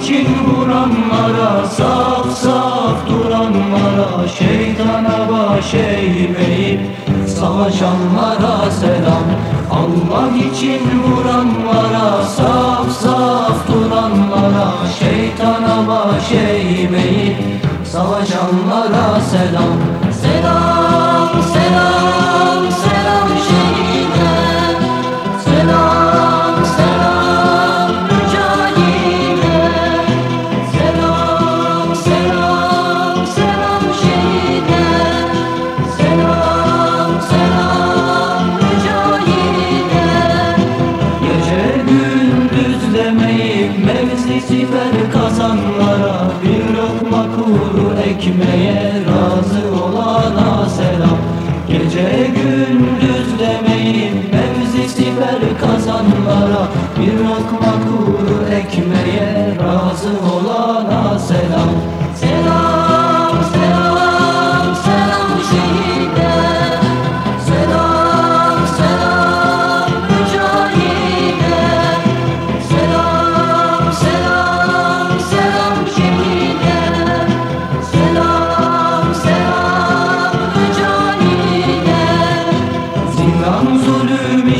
için vuranlara Saf saf duranlara Şeytana baş eğmeyip Savaşanlara selam. Allah için vuranlara Saf saf duranlara Şeytana baş eğmeyip Savaşanlara selam. Selam siper kazanlara Bir lokma kuru ekmeğe razı olana selam. Gece gündüz demeyip mevzi siper kazanlara Bir lokma kuru ekmeğe razı olana Selam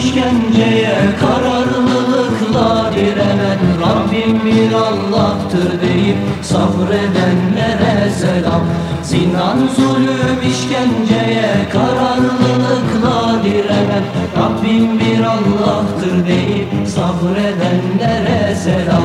işkenceye kararlılıkla direnen Rabbim bir Allah'tır deyip sabredenlere selam. Zinan zulüm işkenceye kararlılıkla direnen Rabbim bir Allah'tır deyip sabredenlere selam.